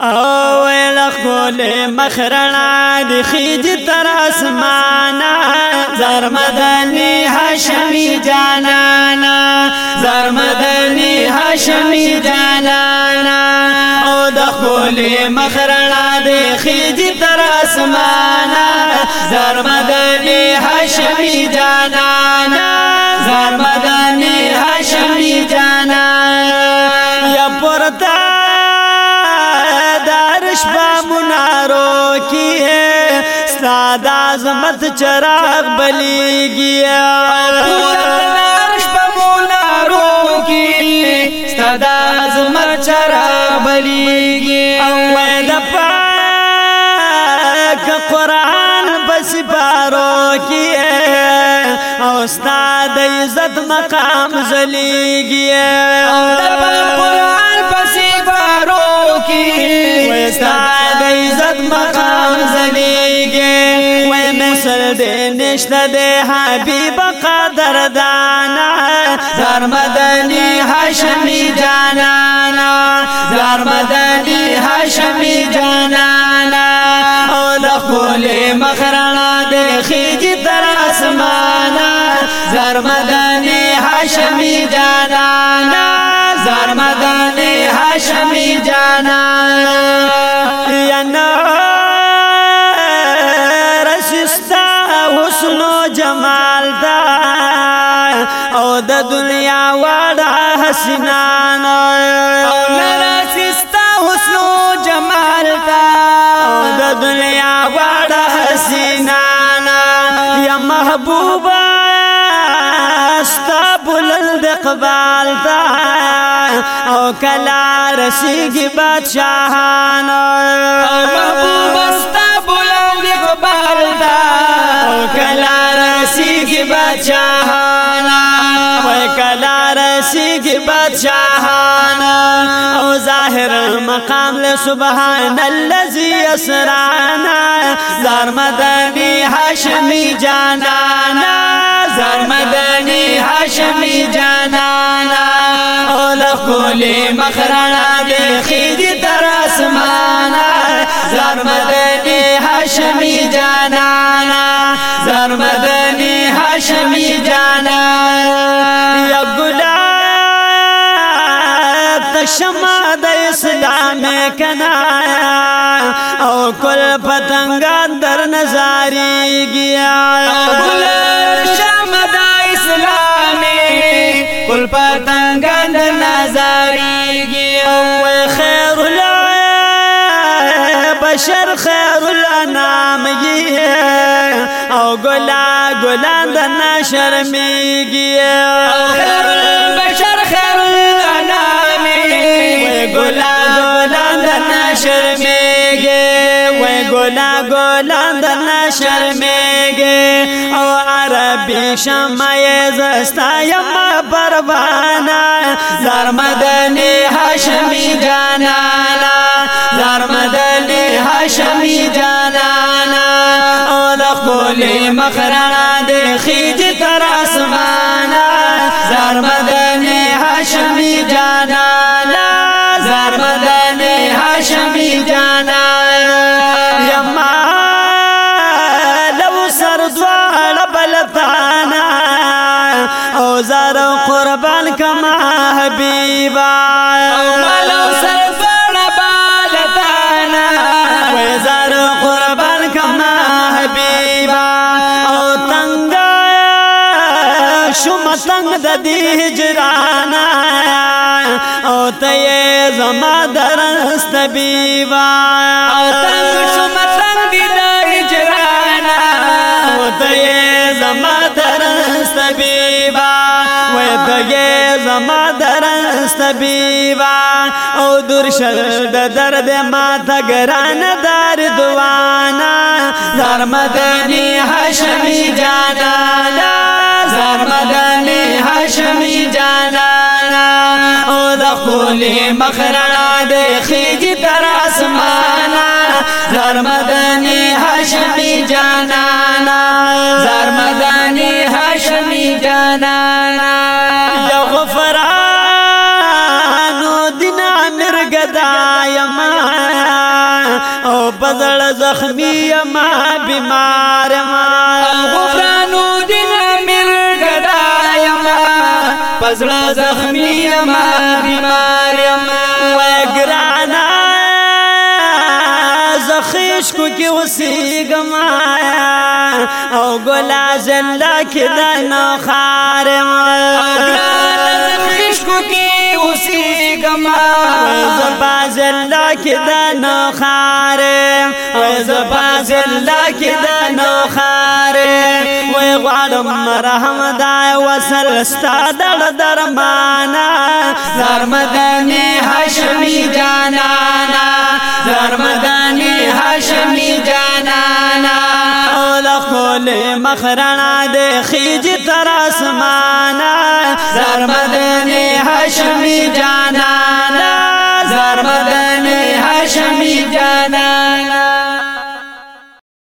او لخول مخرنا دی خیج تر اسمانا زر مدنی حشمی جانانا زر مدنی حشمی جانانا او دخول مخرنا دی خیج تر اسمانا زر مدنی حشمی جانانا زر د عظمت چراغ بلیږي. ستاد عظمت چراغ بلیږي. او د پاک قران بس پارو کې او ستاد عزت مقام زلیږي نشته دې حبيب قدر دانا. زار مدني هاشمي جانانا. زار مدني هاشمي جانانا. او لخول مخرنا دې خيج تر اسمانا زار مدني هاشمي جانانا. زار مدني هاشمي جانانا جمال دا أو د دنیا وړه حسنان أو حسن جمال دا أو د دنیا وړه حسنان یا محبوبا بلند اقبال دا أو کلا رسیږي بادشاہان أو محبوبا بادشاہانا وای کلا رسیږي بادشاہانا أو ظاهر مقام له سبحان الذي اسرانا زار مدني هاشمي جانانا زار مدني هاشمي جانانا أو لخول مخرنا دي خيد تر اسلام کنا او کل پتنگا در نظاری گیا گل شام دا اسلام کل پتنگا در نظاری گیا۔ خیر بشر خیر الانام او گلا گلا در نشرمیگی خیر بشر خیر ګلا ګلا د نشرمېږي وای ګلا ګلا د نشرمېږي أو عربي شمعې زستا یم پروانه زار مدني هاشمي جانانا زار مدني هاشمي جانانا أو دخول مخرنا دي خيج تر اسمانا زار مدني هاشمي جانانا او زار قربان کما حبیبا. او لو سر زار قربان کما حبیبا. او تنگ شم تنگ د دې هجرانا او ته زما درست بیوا او تنگ شم تنگ د هجرانا او ته زما زما درست بیوا أو درشل د درد ما ته ګران دار دوانا زار مدني هاشمي جانانا زار مدني هاشمي جانانا أو دخول مخرنا دي خيج تر اسمانا زار مدني هاشمي جانانا زار مدني هاشمي جانانا پزړ زخمی ما بیمار ما. غفرانو دین امیر گدا یما. پزړ زخمی ما بیمار یما. وګرانا زخیش کو کی وسیګم أو ګلا زنده کې د نو خار زخیش وسیګم زبا زنده کې د نو خار أو زبا زنده کې د نو خار وای غواړم مرهم دای وصل ستاد درمانا زرمدانی هاشمی جانانا. زرمدانی هاشمی جانانا. اول خول مخرنا د خیج تر اسمانا زرمدانی هاشمی جانانا.